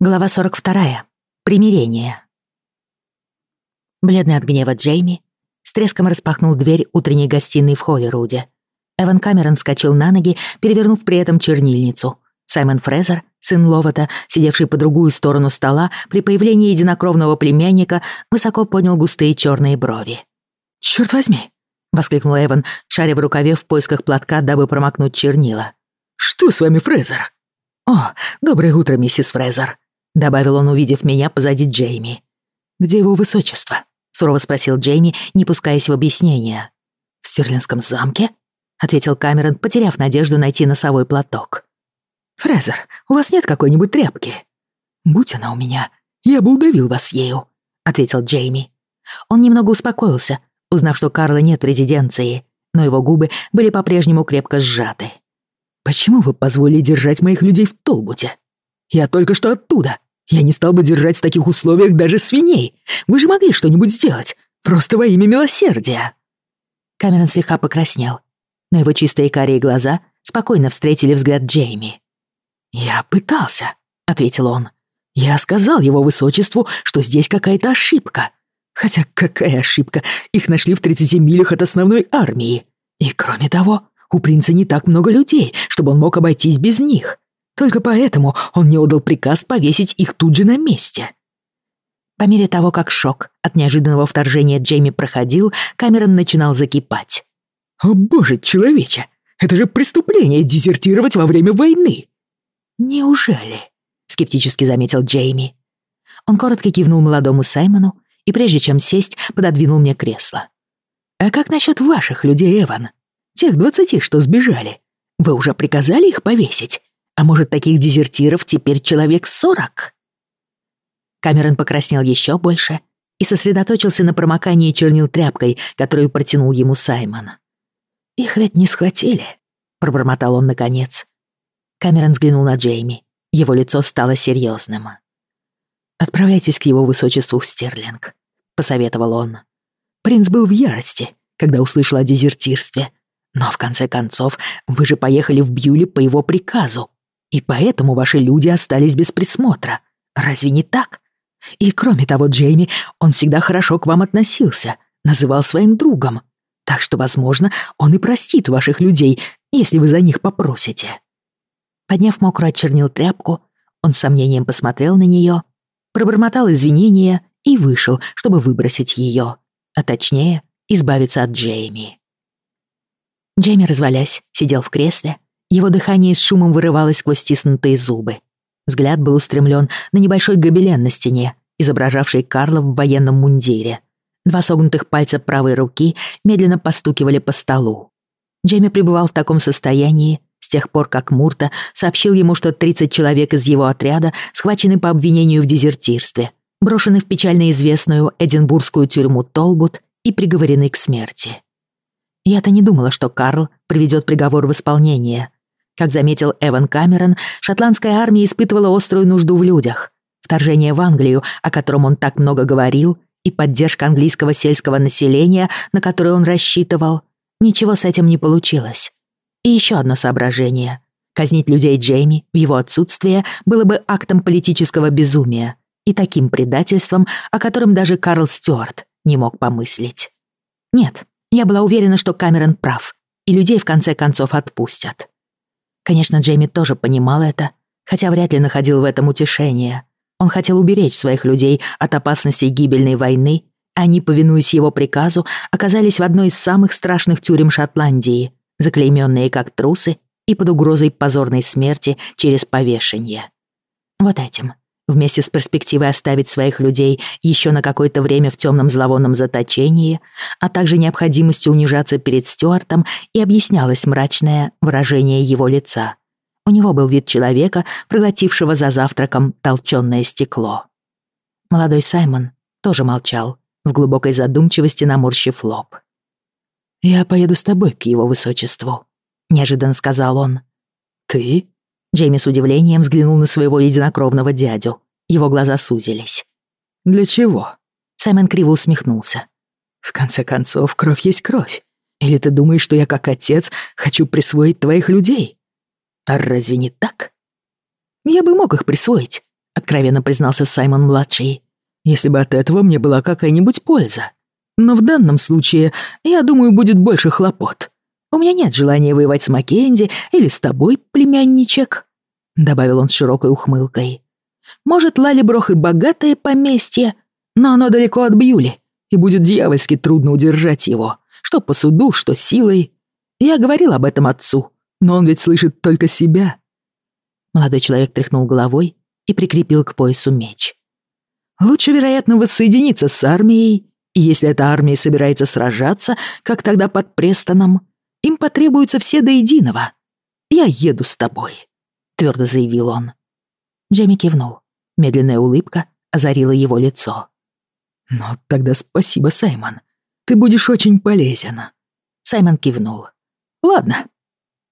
Глава 42. Примирение. Бледный от гнева Джейми с треском распахнул дверь утренней гостиной в Холлируде. Эван Камерон вскочил на ноги, перевернув при этом чернильницу. Саймон Фрезер, сын Ловата, сидевший по другую сторону стола, при появлении единокровного племянника, высоко поднял густые черные брови. «Чёрт возьми!» — воскликнул Эван, шаря в рукаве в поисках платка, дабы промокнуть чернила. «Что с вами, Фрезер?» «О, доброе утро, миссис Фрезер», добавил он, увидев меня позади Джейми. «Где его высочество?» — сурово спросил Джейми, не пускаясь в объяснение. «В Стерлинском замке?» — ответил Камерон, потеряв надежду найти носовой платок. «Фрезер, у вас нет какой-нибудь тряпки?» «Будь она у меня, я бы удавил вас ею», — ответил Джейми. Он немного успокоился, узнав, что Карла нет в резиденции, но его губы были по-прежнему крепко сжаты. «Почему вы позволили держать моих людей в Толбуте? Я только что оттуда. Я не стал бы держать в таких условиях даже свиней. Вы же могли что-нибудь сделать. Просто во имя милосердия». Камерон слегка покраснел, но его чистые карие глаза спокойно встретили взгляд Джейми. «Я пытался», — ответил он. «Я сказал его высочеству, что здесь какая-то ошибка. Хотя какая ошибка? Их нашли в 30 милях от основной армии. И кроме того, у принца не так много людей, чтобы он мог обойтись без них. Только поэтому он не отдал приказ повесить их тут же на месте. По мере того, как шок от неожиданного вторжения Джейми проходил, Камерон начинал закипать. «О боже, человече! Это же преступление дезертировать во время войны!» «Неужели?» — скептически заметил Джейми. Он коротко кивнул молодому Саймону и, прежде чем сесть, пододвинул мне кресло. «А как насчет ваших людей, Эван? Тех двадцати, что сбежали? Вы уже приказали их повесить? А может, таких дезертиров теперь человек сорок?» Камерон покраснел еще больше и сосредоточился на промокании чернил тряпкой, которую протянул ему Саймон. «Их ведь не схватили», — пробормотал он наконец. Камерон взглянул на Джейми. Его лицо стало серьезным. «Отправляйтесь к его высочеству Стерлинг», — посоветовал он. «Принц был в ярости, когда услышал о дезертирстве. Но в конце концов, вы же поехали в Бьюли по его приказу, и поэтому ваши люди остались без присмотра. Разве не так? И кроме того, Джейми, он всегда хорошо к вам относился, называл своим другом. Так что, возможно, он и простит ваших людей, если вы за них попросите». Подняв мокрую от чернил тряпку, он с сомнением посмотрел на нее, пробормотал извинения и вышел, чтобы выбросить ее, а точнее, избавиться от Джейми. Джейми, развалясь, сидел в кресле, его дыхание с шумом вырывалось сквозь стиснутые зубы. Взгляд был устремлен на небольшой гобелен на стене, изображавший Карла в военном мундире. Два согнутых пальца правой руки медленно постукивали по столу. Джейми пребывал в таком состоянии с тех пор, как Мурта сообщил ему, что 30 человек из его отряда схвачены по обвинению в дезертирстве, брошены в печально известную эдинбургскую тюрьму Толбут и приговорены к смерти. Я-то не думала, что Карл приведет приговор в исполнение, как заметил Эван Камерон, шотландская армия испытывала острую нужду в людях. Вторжение в Англию, о котором он так много говорил, и поддержка английского сельского населения, на которое он рассчитывал, ничего с этим не получилось. И еще одно соображение. Казнить людей Джейми в его отсутствие было бы актом политического безумия и таким предательством, о котором даже Карл Стюарт не мог помыслить. Нет, я была уверена, что Камерон прав, и людей в конце концов отпустят. Конечно, Джейми тоже понимал это, хотя вряд ли находил в этом утешение. Он хотел уберечь своих людей от опасностей гибельной войны, а они, повинуясь его приказу, оказались в одной из самых страшных тюрем Шотландии, заклейменные как трусы и под угрозой позорной смерти через повешение. Вот этим, вместе с перспективой оставить своих людей еще на какое-то время в темном зловонном заточении, а также необходимостью унижаться перед Стюартом и объяснялось мрачное выражение его лица. У него был вид человека, проглотившего за завтраком толчёное стекло. Молодой Саймон тоже молчал, в глубокой задумчивости наморщив лоб. «Я поеду с тобой к его высочеству», — неожиданно сказал он. «Ты?» Джейми с удивлением взглянул на своего единокровного дядю. Его глаза сузились. «Для чего?» Саймон криво усмехнулся. «В конце концов, кровь есть кровь. Или ты думаешь, что я как отец хочу присвоить твоих людей? А разве не так?» «Я бы мог их присвоить», — откровенно признался Саймон-младший. «Если бы от этого мне была какая-нибудь польза. Но в данном случае, я думаю, будет больше хлопот. У меня нет желания воевать с Маккензи или с тобой, племянничек», — добавил он с широкой ухмылкой. «Может, Лалиброх и богатое поместье, но оно далеко от Бьюли, и будет дьявольски трудно удержать его, что по суду, что силой. Я говорил об этом отцу, но он ведь слышит только себя». Молодой человек тряхнул головой и прикрепил к поясу меч. «Лучше, вероятно, воссоединиться с армией, если эта армия собирается сражаться, как тогда под Престоном, им потребуются все до единого. Я еду с тобой», — твердо заявил он. Джемми кивнул. Медленная улыбка озарила его лицо. «Ну, тогда спасибо, Саймон. Ты будешь очень полезен». Саймон кивнул. «Ладно.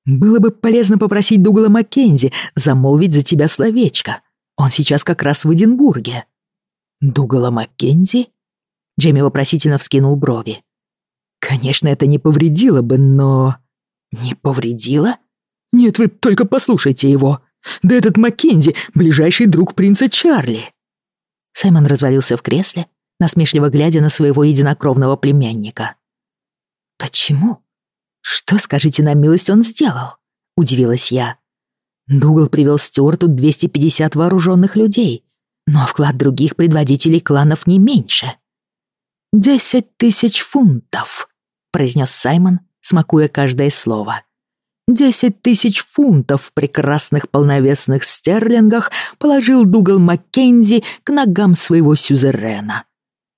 Было бы полезно попросить Дугла Маккензи замолвить за тебя словечко. Он сейчас как раз в Эдинбурге». «Дугала Маккензи?» Джейми вопросительно вскинул брови. «Конечно, это не повредило бы, но...» «Не повредило?» «Нет, вы только послушайте его. Да этот Маккензи — ближайший друг принца Чарли». Саймон развалился в кресле, насмешливо глядя на своего единокровного племянника. «Почему? Что, скажите на милость, он сделал?» — удивилась я. Дугал привел Стюарту 250 вооруженных людей, но вклад других предводителей кланов не меньше. «Десять тысяч фунтов», — произнес Саймон, смакуя каждое слово. Десять тысяч фунтов в прекрасных полновесных стерлингах положил Дугал Маккензи к ногам своего сюзерена.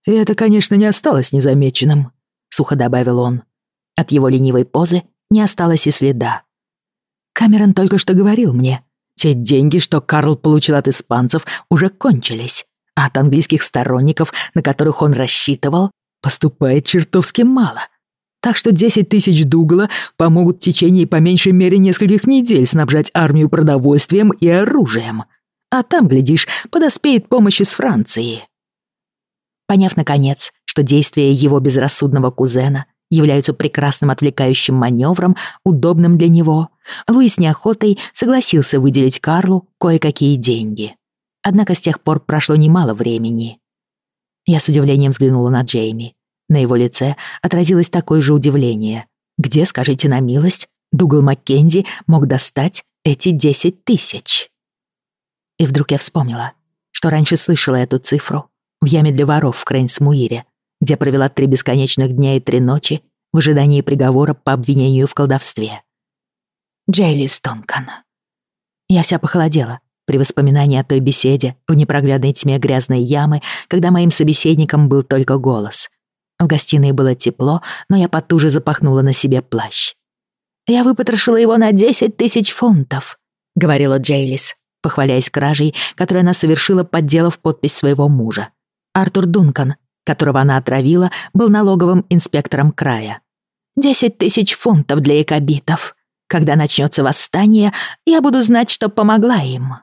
И это, конечно, не осталось незамеченным, сухо добавил он. От его ленивой позы не осталось и следа. Камерон только что говорил мне, те деньги, что Карл получил от испанцев, уже кончились, а от английских сторонников, на которых он рассчитывал, поступает чертовски мало — так что 10 тысяч Дугла помогут в течение по меньшей мере нескольких недель снабжать армию продовольствием и оружием. А там, глядишь, подоспеет помощь из Франции. Поняв, наконец, что действия его безрассудного кузена являются прекрасным отвлекающим маневром, удобным для него, Луи с неохотой согласился выделить Карлу кое-какие деньги. Однако с тех пор прошло немало времени. Я с удивлением взглянула на Джейми. На его лице отразилось такое же удивление. Где, скажите на милость, Дугал Маккензи мог достать эти десять тысяч? И вдруг я вспомнила, что раньше слышала эту цифру в яме для воров в Крейнсмуире, где провела три бесконечных дня и три ночи в ожидании приговора по обвинению в колдовстве. Джейли Стонкан. Я вся похолодела при воспоминании о той беседе в непроглядной тьме грязной ямы, когда моим собеседником был только голос — в гостиной было тепло, но я потуже запахнула на себе плащ. «Я выпотрошила его на десять тысяч фунтов», — говорила Джейлис, похваляясь кражей, которую она совершила, подделав подпись своего мужа. Артур Дункан, которого она отравила, был налоговым инспектором края. «Десять тысяч фунтов для якобитов. Когда начнется восстание, я буду знать, что помогла им».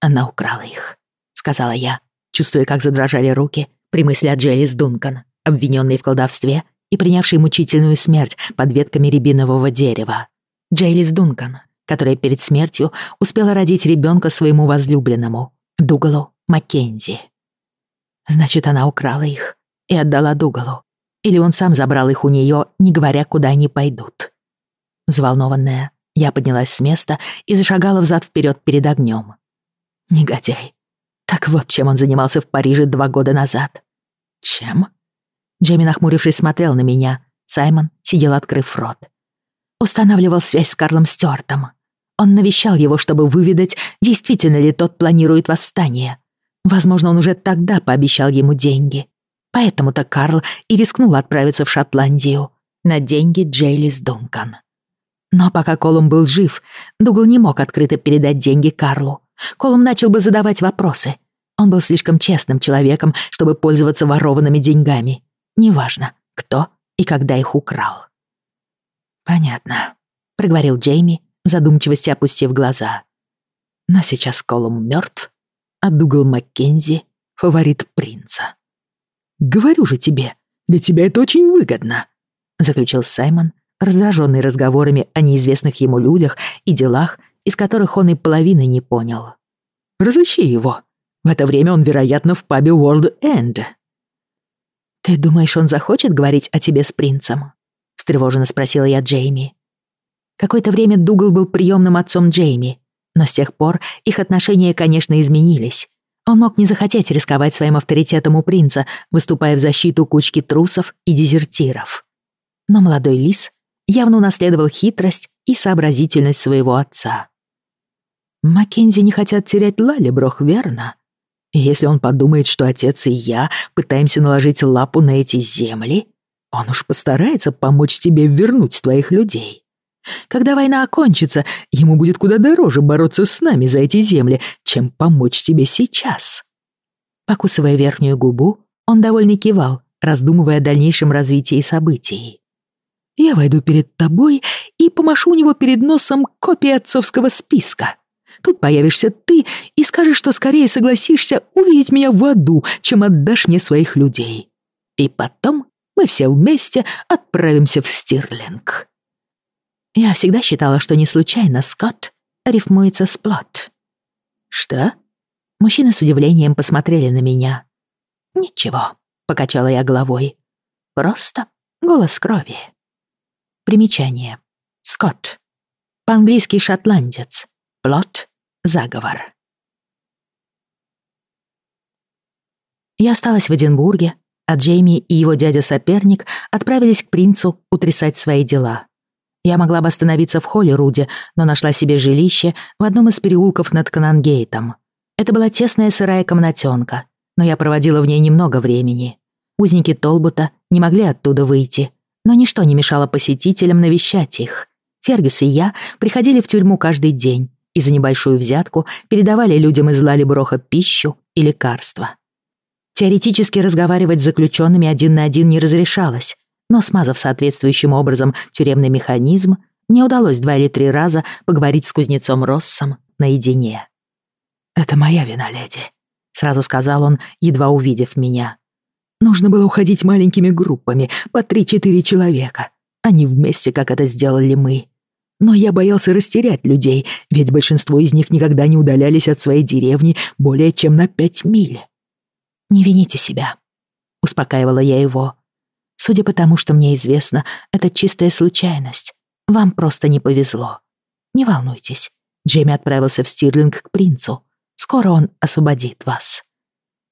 «Она украла их», — сказала я, чувствуя, как задрожали руки при мысли о Джейлис Дункан обвиненный в колдовстве и принявший мучительную смерть под ветками рябинового дерева. Джейлис Дункан, которая перед смертью успела родить ребенка своему возлюбленному, Дугалу Маккензи. Значит, она украла их и отдала Дугалу. Или он сам забрал их у нее, не говоря, куда они пойдут. Взволнованная, я поднялась с места и зашагала взад-вперед перед огнем. Негодяй. Так вот, чем он занимался в Париже два года назад. Чем? Джейми, нахмурившись, смотрел на меня. Саймон сидел, открыв рот. Устанавливал связь с Карлом Стюартом. Он навещал его, чтобы выведать, действительно ли тот планирует восстание. Возможно, он уже тогда пообещал ему деньги. Поэтому-то Карл и рискнул отправиться в Шотландию на деньги Джейлис Дункан. Но пока Колум был жив, Дугл не мог открыто передать деньги Карлу. Колум начал бы задавать вопросы. Он был слишком честным человеком, чтобы пользоваться ворованными деньгами. Неважно, кто и когда их украл. «Понятно», — проговорил Джейми, в задумчивости опустив глаза. «Но сейчас Колум мертв, а Дугал Маккензи — фаворит принца». «Говорю же тебе, для тебя это очень выгодно», — заключил Саймон, раздраженный разговорами о неизвестных ему людях и делах, из которых он и половины не понял. Разыщи его. В это время он, вероятно, в пабе World End». «Ты думаешь, он захочет говорить о тебе с принцем?» — встревоженно спросила я Джейми. Какое-то время Дугал был приемным отцом Джейми, но с тех пор их отношения, конечно, изменились. Он мог не захотеть рисковать своим авторитетом у принца, выступая в защиту кучки трусов и дезертиров. Но молодой лис явно унаследовал хитрость и сообразительность своего отца. Маккензи не хотят терять Лалеброх, верно? Если он подумает, что отец и я пытаемся наложить лапу на эти земли, он уж постарается помочь тебе вернуть твоих людей. Когда война окончится, ему будет куда дороже бороться с нами за эти земли, чем помочь тебе сейчас». Покусывая верхнюю губу, он довольно кивал, раздумывая о дальнейшем развитии событий. «Я войду перед тобой и помашу у него перед носом копии отцовского списка. Тут появишься ты и скажешь, что скорее согласишься увидеть меня в аду, чем отдашь мне своих людей. И потом мы все вместе отправимся в Стирлинг». Я всегда считала, что не случайно Скотт рифмуется с плот. «Что?» Мужчины с удивлением посмотрели на меня. «Ничего», — покачала я головой. «Просто голос крови». Примечание. Скотт. По-английски шотландец. Плот. Заговор. Я осталась в Эдинбурге, а Джейми и его дядя-соперник отправились к принцу утрясать свои дела. Я могла бы остановиться в Холлируде, но нашла себе жилище в одном из переулков над Канангейтом. Это была тесная сырая комнатенка, но я проводила в ней немного времени. Узники Толбута не могли оттуда выйти, но ничто не мешало посетителям навещать их. Фергюс и я приходили в тюрьму каждый день и за небольшую взятку передавали людям из Лалиброха пищу и лекарства. Теоретически разговаривать с заключенными один на один не разрешалось, но смазав соответствующим образом тюремный механизм, мне удалось два или три раза поговорить с кузнецом Россом наедине. «Это моя вина, леди», — сразу сказал он, едва увидев меня. «Нужно было уходить маленькими группами, по три-четыре человека, а не вместе, как это сделали мы. Но я боялся растерять людей, ведь большинство из них никогда не удалялись от своей деревни более чем на пять миль». «Не вините себя», — успокаивала я его. Судя по тому, что мне известно, это чистая случайность. Вам просто не повезло. Не волнуйтесь. Джейми отправился в Стирлинг к принцу. Скоро он освободит вас».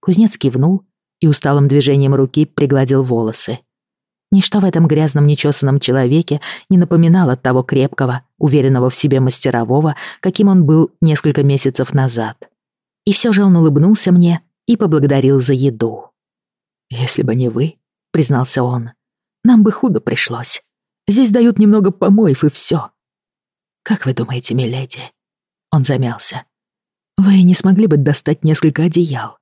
Кузнец кивнул и усталым движением руки пригладил волосы. Ничто в этом грязном нечесанном человеке не напоминало того крепкого, уверенного в себе мастерового, каким он был несколько месяцев назад. И все же он улыбнулся мне и поблагодарил за еду. «Если бы не вы, признался он. «Нам бы худо пришлось. Здесь дают немного помоев и все. Как вы думаете, миледи?» Он замялся. «Вы не смогли бы достать несколько одеял?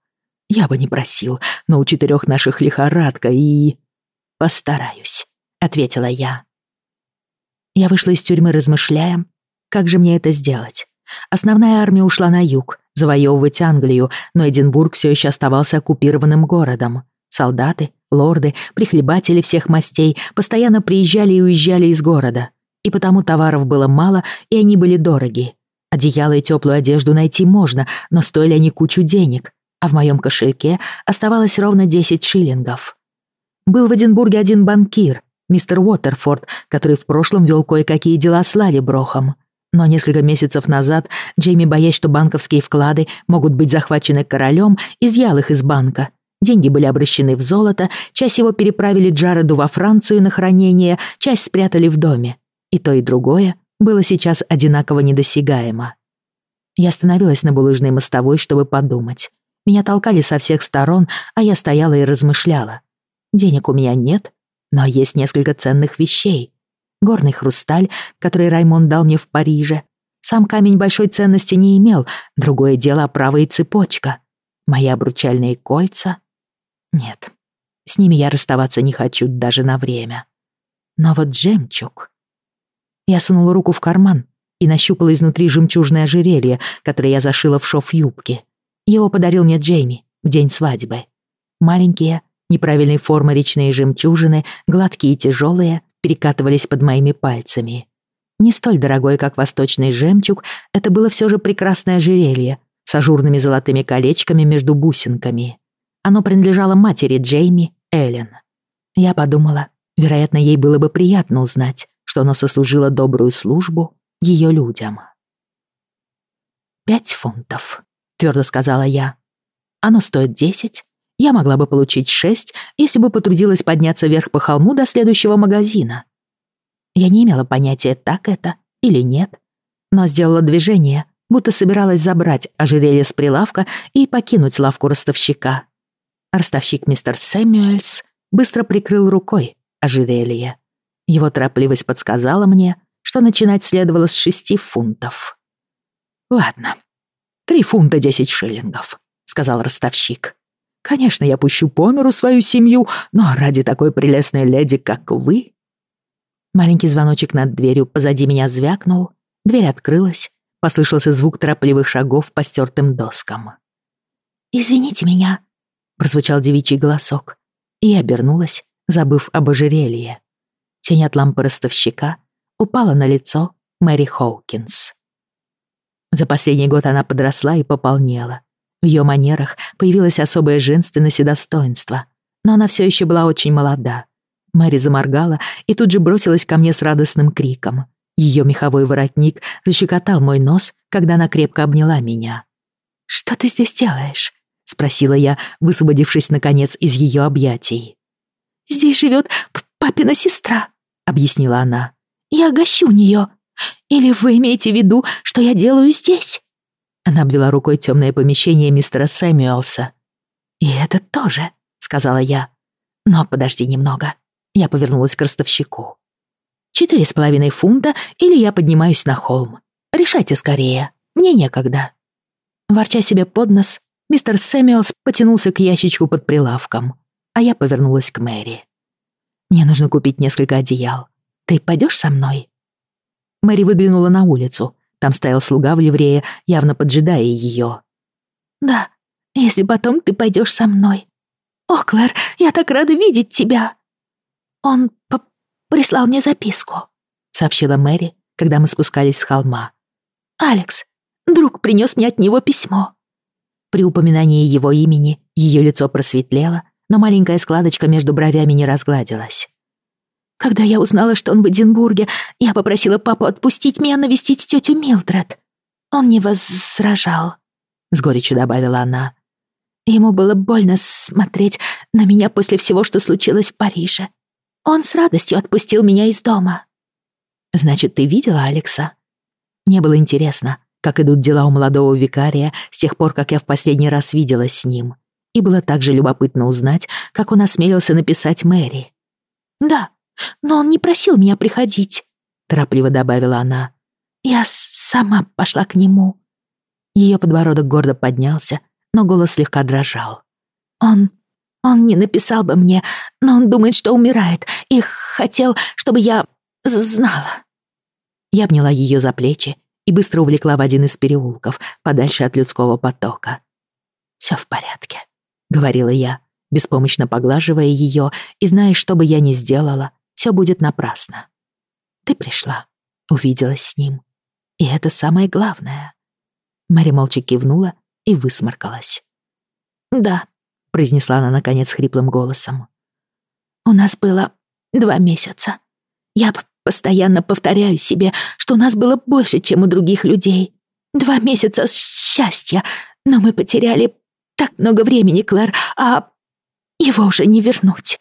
Я бы не просил, но у четырех наших лихорадка и...» «Постараюсь», — ответила я. Я вышла из тюрьмы, размышляя, как же мне это сделать. Основная армия ушла на юг, завоевывать Англию, но Эдинбург все еще оставался оккупированным городом. Солдаты, лорды, прихлебатели всех мастей постоянно приезжали и уезжали из города. И потому товаров было мало, и они были дороги. Одеяло и теплую одежду найти можно, но стоили они кучу денег, а в моем кошельке оставалось ровно 10 шиллингов. Был в Эдинбурге один банкир, мистер Уотерфорд, который в прошлом вел кое-какие дела с Лалиброхом. Но несколько месяцев назад Джейми, боясь, что банковские вклады могут быть захвачены королем, изъял их из банка Деньги были обращены в золото, часть его переправили Джареду во Францию на хранение, часть спрятали в доме. И то, и другое было сейчас одинаково недосягаемо. Я остановилась на булыжной мостовой, чтобы подумать. Меня толкали со всех сторон, а я стояла и размышляла. Денег у меня нет, но есть несколько ценных вещей. Горный хрусталь, который Раймонд дал мне в Париже. Сам камень большой ценности не имел, другое дело оправа и цепочка. Мои обручальные кольца, нет, с ними я расставаться не хочу даже на время. Но вот жемчуг... Я сунула руку в карман и нащупала изнутри жемчужное ожерелье, которое я зашила в шов юбки. Его подарил мне Джейми в день свадьбы. Маленькие, неправильной формы речные жемчужины, гладкие и тяжелые, перекатывались под моими пальцами. Не столь дорогой, как восточный жемчуг, это было все же прекрасное ожерелье, с ажурными золотыми колечками между бусинками. Оно принадлежало матери Джейми, Эллен. Я подумала, вероятно, ей было бы приятно узнать, что оно сослужило добрую службу ее людям. «Пять фунтов», — твердо сказала я. «Оно стоит десять. Я могла бы получить шесть, если бы потрудилась подняться вверх по холму до следующего магазина». Я не имела понятия, так это или нет, но сделала движение, будто собиралась забрать ожерелье с прилавка и покинуть лавку ростовщика. Ростовщик мистер Сэмюэльс быстро прикрыл рукой ожерелье. Его торопливость подсказала мне, что начинать следовало с шести фунтов. «Ладно, три фунта десять шиллингов», — сказал ростовщик. «Конечно, я пущу по миру свою семью, но ради такой прелестной леди, как вы...» Маленький звоночек над дверью позади меня звякнул, дверь открылась, послышался звук торопливых шагов по стертым доскам. «Извините меня», — прозвучал девичий голосок, и обернулась, забыв об ожерелье. Тень от лампы ростовщика упала на лицо Мэри Хоукинс. За последний год она подросла и пополнела. В ее манерах появилась особая женственность и достоинство, но она все еще была очень молода. Мэри заморгала и тут же бросилась ко мне с радостным криком. Ее меховой воротник защекотал мой нос, когда она крепко обняла меня. «Что ты здесь делаешь?» — спросила я, высвободившись, наконец, из ее объятий. «Здесь живет папина сестра», — объяснила она. «Я гощу у нее. Или вы имеете в виду, что я делаю здесь?» Она обвела рукой темное помещение мистера Сэмюэлса. «И это тоже», — сказала я. «Но подожди немного». Я повернулась к ростовщику. «Четыре с половиной фунта, или я поднимаюсь на холм. Решайте скорее. Мне некогда». Ворча себе под нос, мистер Сэмюэлс потянулся к ящичку под прилавком, а я повернулась к Мэри. «Мне нужно купить несколько одеял. Ты пойдешь со мной?» Мэри выглянула на улицу. Там стоял слуга в ливрее, явно поджидая ее. «Да, если потом ты пойдешь со мной. О, Клэр, я так рада видеть тебя!» «Он прислал мне записку», — сообщила Мэри, когда мы спускались с холма. «Алекс, друг принес мне от него письмо». При упоминании его имени ее лицо просветлело, но маленькая складочка между бровями не разгладилась. Когда я узнала, что он в Эдинбурге, я попросила папу отпустить меня навестить тетю Милдред. Он не возражал, — с горечью добавила она. Ему было больно смотреть на меня после всего, что случилось в Париже. Он с радостью отпустил меня из дома. Значит, ты видела Алекса? Мне было интересно, как идут дела у молодого викария с тех пор, как я в последний раз виделась с ним. И было также любопытно узнать, как он осмелился написать Мэри. «Да, но он не просил меня приходить», — торопливо добавила она. «Я сама пошла к нему». Ее подбородок гордо поднялся, но голос слегка дрожал. «Он он не написал бы мне, но он думает, что умирает, и хотел, чтобы я знала». Я обняла ее за плечи и быстро увлекла в один из переулков, подальше от людского потока. «Всё в порядке», — говорила я, беспомощно поглаживая ее и зная, что бы я ни сделала, всё будет напрасно. «Ты пришла, увиделась с ним, и это самое главное». Мэри молча кивнула и высморкалась. «Да, произнесла она наконец хриплым голосом. «У нас было два месяца. Я постоянно повторяю себе, что у нас было больше, чем у других людей. Два месяца счастья, но мы потеряли так много времени, Клэр, а его уже не вернуть».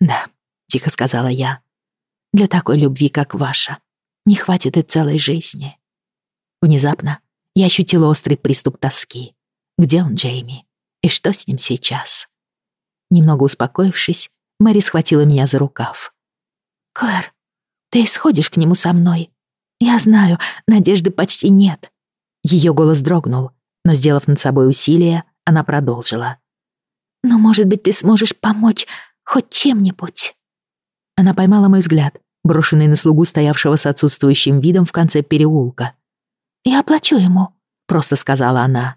«Да», — тихо сказала я, — «для такой любви, как ваша, не хватит и целой жизни». Внезапно я ощутила острый приступ тоски. Где он, Джейми? И что с ним сейчас? Немного успокоившись, Мэри схватила меня за рукав. «Клэр, ты исходишь к нему со мной. Я знаю, надежды почти нет». Ее голос дрогнул, но, сделав над собой усилие, она продолжила. «Но, может быть, ты сможешь помочь хоть чем-нибудь?» Она поймала мой взгляд, брошенный на слугу, стоявшего с отсутствующим видом в конце переулка. «Я оплачу ему», — просто сказала она.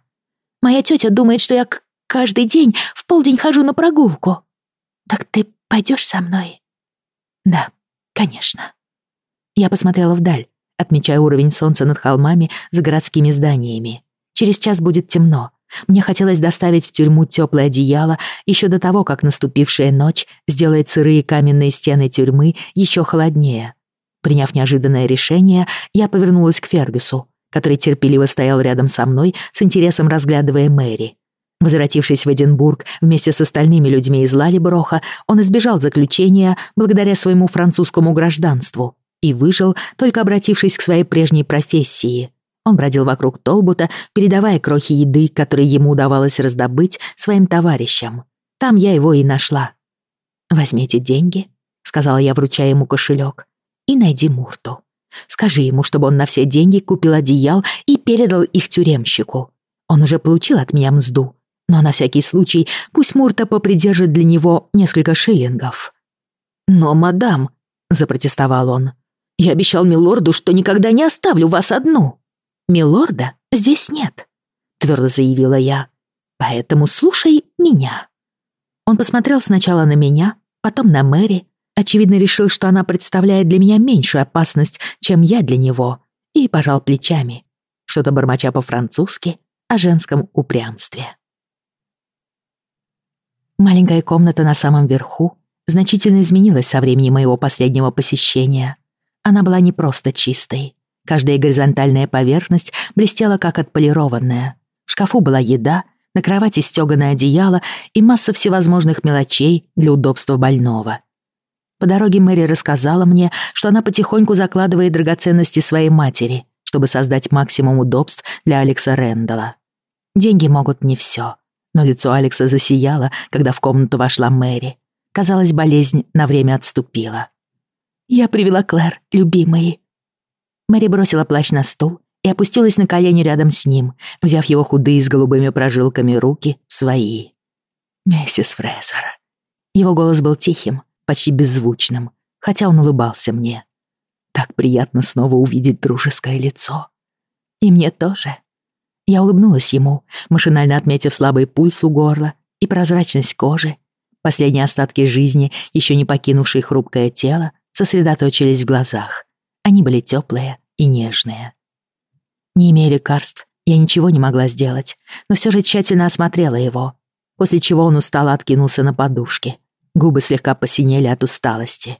«Моя тетя думает, что я Каждый день в полдень хожу на прогулку. Так ты пойдешь со мной? Да, конечно. Я посмотрела вдаль, отмечая уровень солнца над холмами за городскими зданиями. Через час будет темно. Мне хотелось доставить в тюрьму теплое одеяло еще до того, как наступившая ночь сделает сырые каменные стены тюрьмы еще холоднее. Приняв неожиданное решение, я повернулась к Фергюсу, который терпеливо стоял рядом со мной, с интересом разглядывая Мэри. Возвратившись в Эдинбург вместе с остальными людьми из Лалиброха, он избежал заключения благодаря своему французскому гражданству и выжил, только обратившись к своей прежней профессии. Он бродил вокруг Толбута, передавая крохи еды, которые ему удавалось раздобыть своим товарищам. Там я его и нашла. «Возьмите деньги», — сказала я, вручая ему кошелек, — «и найди Мурту. Скажи ему, чтобы он на все деньги купил одеял и передал их тюремщику. Он уже получил от меня мзду, но на всякий случай пусть Мурта попридержит для него несколько шиллингов». «Но, мадам», — запротестовал он, — «я обещал милорду, что никогда не оставлю вас одну». «Милорда здесь нет», — твердо заявила я. «Поэтому слушай меня». Он посмотрел сначала на меня, потом на Мэри, очевидно решил, что она представляет для меня меньшую опасность, чем я для него, и пожал плечами, что-то бормоча по-французски о женском упрямстве. Маленькая комната на самом верху значительно изменилась со времени моего последнего посещения. Она была не просто чистой. Каждая горизонтальная поверхность блестела как отполированная. В шкафу была еда, на кровати стёганое одеяло и масса всевозможных мелочей для удобства больного. По дороге Мэри рассказала мне, что она потихоньку закладывает драгоценности своей матери, чтобы создать максимум удобств для Алекса Рэндалла. Деньги могут не всё, но лицо Алекса засияло, когда в комнату вошла Мэри. Казалось, болезнь на время отступила. «Я привела Клэр, любимый», Мэри бросила плащ на стол и опустилась на колени рядом с ним, взяв его худые с голубыми прожилками руки в свои. «Миссис Фрезер». Его голос был тихим, почти беззвучным, хотя он улыбался мне. Так приятно снова увидеть дружеское лицо. И мне тоже. Я улыбнулась ему, машинально отметив слабый пульс у горла и прозрачность кожи. Последние остатки жизни, еще не покинувшие хрупкое тело, сосредоточились в глазах. Они были теплые и нежные. Не имея лекарств, я ничего не могла сделать, но все же тщательно осмотрела его, после чего он устало откинулся на подушке. Губы слегка посинели от усталости.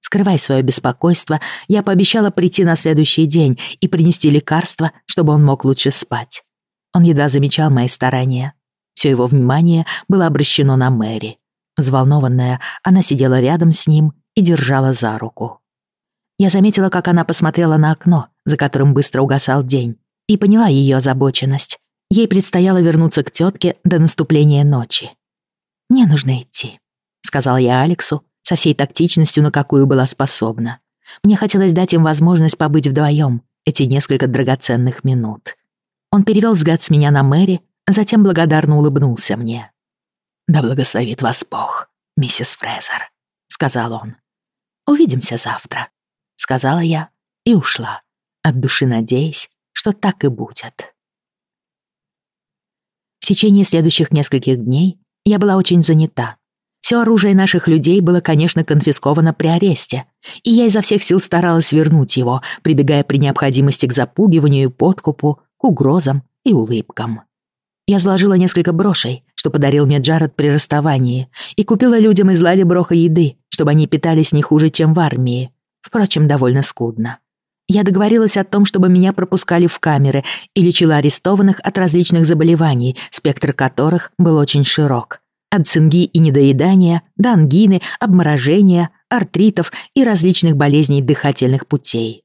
Скрывая свое беспокойство, я пообещала прийти на следующий день и принести лекарство, чтобы он мог лучше спать. Он едва замечал мои старания. Все его внимание было обращено на Мэри. Взволнованная, она сидела рядом с ним и держала за руку. Я заметила, как она посмотрела на окно, за которым быстро угасал день, и поняла ее озабоченность. Ей предстояло вернуться к тетке до наступления ночи. «Мне нужно идти», — сказала я Алексу со всей тактичностью, на какую была способна. Мне хотелось дать им возможность побыть вдвоем эти несколько драгоценных минут. Он перевел взгляд с меня на Мэри, затем благодарно улыбнулся мне. «Да благословит вас Бог, миссис Фрезер», — сказал он. «Увидимся завтра» сказала я и ушла, от души надеясь, что так и будет. В течение следующих нескольких дней я была очень занята. Все оружие наших людей было, конечно, конфисковано при аресте, и я изо всех сил старалась вернуть его, прибегая при необходимости к запугиванию подкупу, к угрозам и улыбкам. Я сложила несколько брошей, что подарил мне Джаред при расставании, и купила людям из Лалиброха еды, чтобы они питались не хуже, чем в армии. Впрочем, довольно скудно. Я договорилась о том, чтобы меня пропускали в камеры и лечила арестованных от различных заболеваний, спектр которых был очень широк. От цинги и недоедания до ангины, обморожения, артритов и различных болезней дыхательных путей.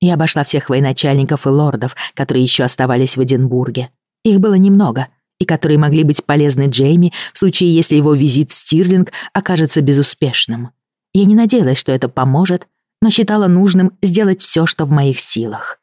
Я обошла всех военачальников и лордов, которые еще оставались в Эдинбурге. Их было немного, и которые могли быть полезны Джейми в случае, если его визит в Стирлинг окажется безуспешным. Я не надеялась, что это поможет, но считала нужным сделать все, что в моих силах.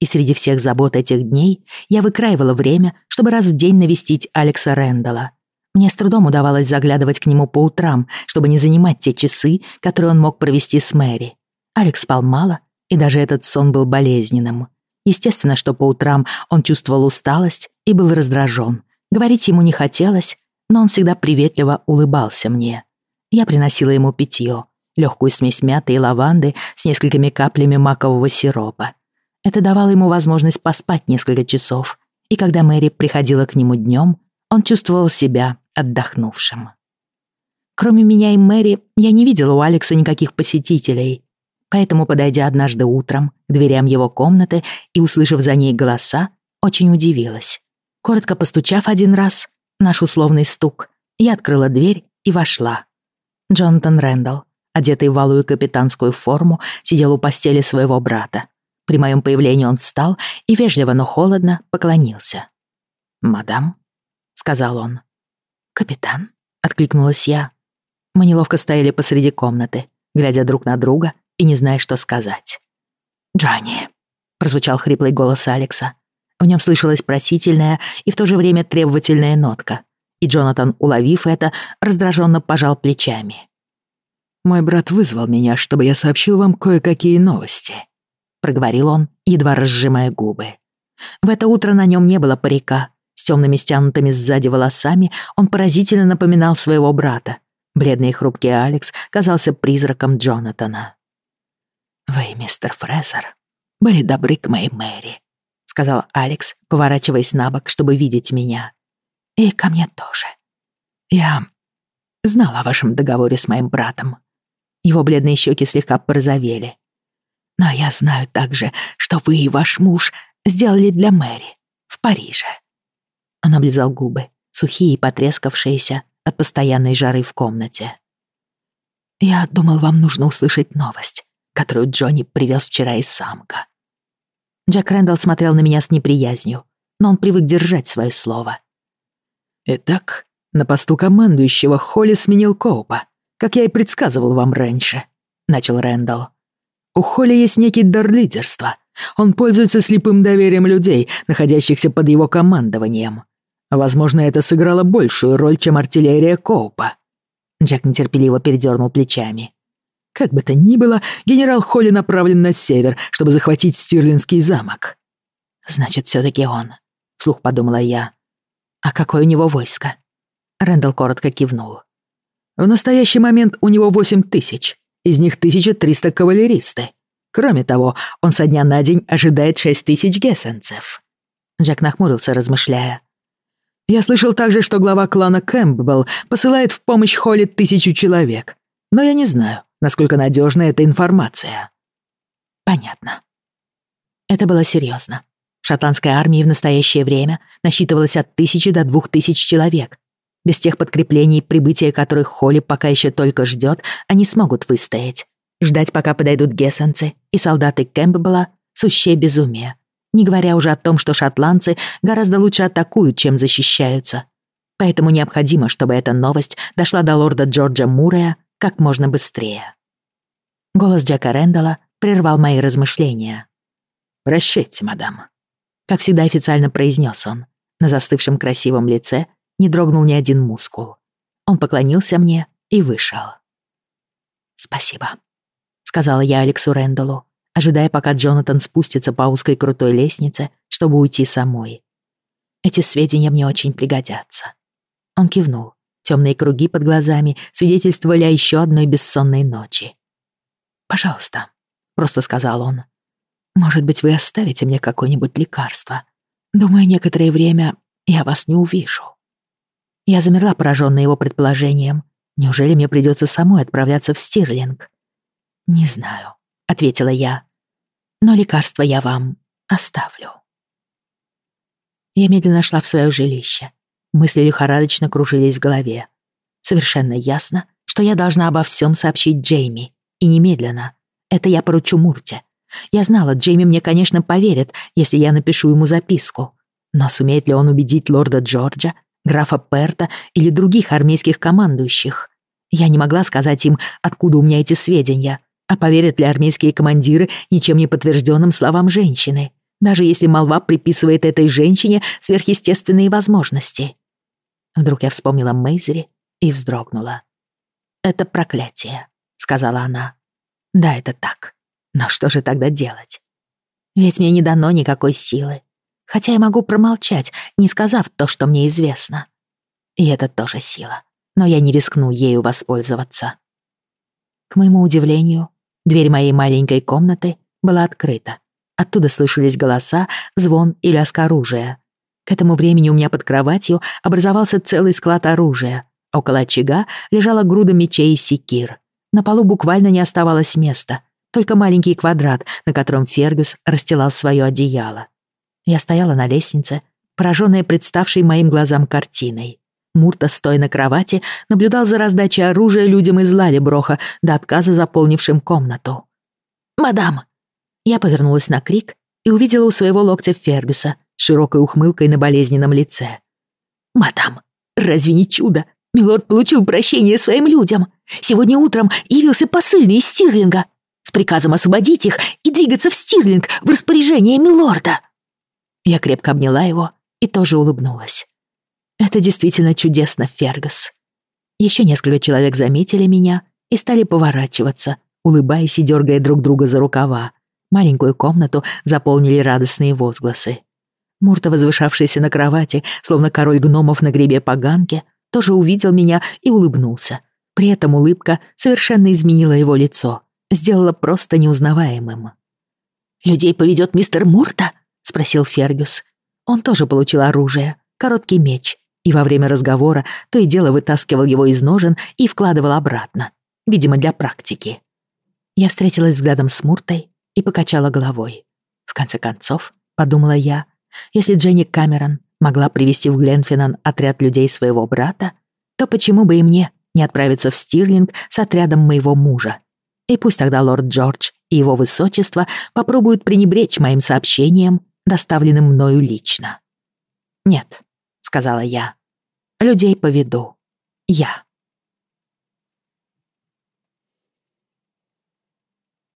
И среди всех забот этих дней я выкраивала время, чтобы раз в день навестить Алекса Рэндалла. Мне с трудом удавалось заглядывать к нему по утрам, чтобы не занимать те часы, которые он мог провести с Мэри. Алекс спал мало, и даже этот сон был болезненным. Естественно, что по утрам он чувствовал усталость и был раздражен. Говорить ему не хотелось, но он всегда приветливо улыбался мне. Я приносила ему питье, легкую смесь мяты и лаванды с несколькими каплями макового сиропа. Это давало ему возможность поспать несколько часов, и когда Мэри приходила к нему днем, он чувствовал себя отдохнувшим. Кроме меня и Мэри, я не видела у Алекса никаких посетителей, поэтому, подойдя однажды утром к дверям его комнаты и услышав за ней голоса, очень удивилась. Коротко постучав один раз, наш условный стук, я открыла дверь и вошла. Джонатан Рэндалл, одетый в валую капитанскую форму, сидел у постели своего брата. При моем появлении он встал и вежливо, но холодно поклонился. «Мадам», — сказал он. «Капитан», — откликнулась я. Мы неловко стояли посреди комнаты, глядя друг на друга и не зная, что сказать. «Джонни», — прозвучал хриплый голос Алекса. В нем слышалась просительная и в то же время требовательная нотка, и Джонатан, уловив это, раздраженно пожал плечами. «Мой брат вызвал меня, чтобы я сообщил вам кое-какие новости», — проговорил он, едва разжимая губы. В это утро на нем не было парика. С темными стянутыми сзади волосами он поразительно напоминал своего брата. Бледный и хрупкий Алекс казался призраком Джонатана. «Вы, мистер Фрезер, были добры к моей Мэри», — сказал Алекс, поворачиваясь на бок, чтобы видеть меня. «И ко мне тоже. Я знал о вашем договоре с моим братом». Его бледные щеки слегка порозовели. «Но я знаю также, что вы и ваш муж сделали для Мэри в Париже». Он облизал губы, сухие и потрескавшиеся от постоянной жары в комнате. «Я думал, вам нужно услышать новость, которую Джонни привез вчера из самка». Джек Рэндалл смотрел на меня с неприязнью, но он привык держать свое слово. «Итак, на посту командующего Холли сменил Коупа, как я и предсказывал вам раньше», — начал Рэндалл. «У Холли есть некий дар лидерства. Он пользуется слепым доверием людей, находящихся под его командованием. Возможно, это сыграло большую роль, чем артиллерия Коупа. Джек нетерпеливо передернул плечами. Как бы то ни было, генерал Холли направлен на север, чтобы захватить Стирлинский замок. Значит, все таки он, вслух подумала я. А какое у него войско? Рэндалл коротко кивнул. В настоящий момент у него восемь тысяч, из них 1300 кавалеристы. Кроме того, он со дня на день ожидает шесть тысяч гессенцев. Джек нахмурился, размышляя. Я слышал также, что глава клана Кэмпбелл посылает в помощь Холли тысячу человек. Но я не знаю, насколько надежна эта информация. Понятно. Это было серьезно. Шотландской армии в настоящее время насчитывалось от тысячи до двух тысяч человек. Без тех подкреплений, прибытия которых Холли пока еще только ждет, они смогут выстоять. Ждать, пока подойдут гессенцы и солдаты Кэмпбелла — сущее безумие не говоря уже о том, что шотландцы гораздо лучше атакуют, чем защищаются. Поэтому необходимо, чтобы эта новость дошла до лорда Джорджа Мурея как можно быстрее. Голос Джека Рэндалла прервал мои размышления. «Прощайте, мадам», — как всегда официально произнес он. На застывшем красивом лице не дрогнул ни один мускул. Он поклонился мне и вышел. «Спасибо», — сказала я Алексу Рэндаллу, ожидая, пока Джонатан спустится по узкой крутой лестнице, чтобы уйти самой. Эти сведения мне очень пригодятся. Он кивнул. Темные круги под глазами свидетельствовали о еще одной бессонной ночи. «Пожалуйста», — просто сказал он. «Может быть, вы оставите мне какое-нибудь лекарство? Думаю, некоторое время я вас не увижу». Я замерла, поражённая его предположением. Неужели мне придется самой отправляться в Стирлинг? «Не знаю», — ответила я. «Но лекарство я вам оставлю». Я медленно шла в свое жилище. Мысли лихорадочно кружились в голове. Совершенно ясно, что я должна обо всем сообщить Джейми. И немедленно. Это я поручу Мурте. Я знала, Джейми мне, конечно, поверит, если я напишу ему записку. Но сумеет ли он убедить лорда Джорджа, графа Перта или других армейских командующих? Я не могла сказать им, откуда у меня эти сведения, а поверят ли армейские командиры ничем не подтвержденным словам женщины, даже если молва приписывает этой женщине сверхъестественные возможности? Вдруг я вспомнила Мейзери и вздрогнула. «Это проклятие», — сказала она. «Да, это так. Но что же тогда делать? Ведь мне не дано никакой силы. Хотя я могу промолчать, не сказав то, что мне известно. И это тоже сила. Но я не рискну ею воспользоваться». К моему удивлению, Дверь моей маленькой комнаты была открыта. Оттуда слышались голоса, звон и лязг оружия. К этому времени у меня под кроватью образовался целый склад оружия. Около очага лежала груда мечей и секир. На полу буквально не оставалось места, только маленький квадрат, на котором Фергюс расстилал свое одеяло. Я стояла на лестнице, пораженная представшей моим глазам картиной. Мурта, стоя на кровати, наблюдал за раздачей оружия людям из Лалеброха, до отказа заполнившим комнату. «Мадам!» Я повернулась на крик и увидела у своего локтя Фергюса с широкой ухмылкой на болезненном лице. «Мадам, разве не чудо? Милорд получил прощение своим людям. Сегодня утром явился посыльный из Стирлинга с приказом освободить их и двигаться в Стирлинг в распоряжение милорда». Я крепко обняла его и тоже улыбнулась. Это действительно чудесно, Фергус. Еще несколько человек заметили меня и стали поворачиваться, улыбаясь и дергая друг друга за рукава. Маленькую комнату заполнили радостные возгласы. Мурта, возвышавшийся на кровати, словно король гномов на гребе поганки, тоже увидел меня и улыбнулся. При этом улыбка совершенно изменила его лицо, сделала просто неузнаваемым. «Людей поведет мистер Мурта?» — спросил Фергюс. Он тоже получил оружие, короткий меч, и во время разговора то и дело вытаскивал его из ножен и вкладывал обратно, видимо, для практики. Я встретилась взглядом с Муртой и покачала головой. В конце концов, подумала я, если Дженни Камерон могла привести в Гленфинан отряд людей своего брата, то почему бы и мне не отправиться в Стирлинг с отрядом моего мужа? И пусть тогда лорд Джордж и его высочество попробуют пренебречь моим сообщением, доставленным мною лично. «Нет», — сказала я, — «людей поведу. Я».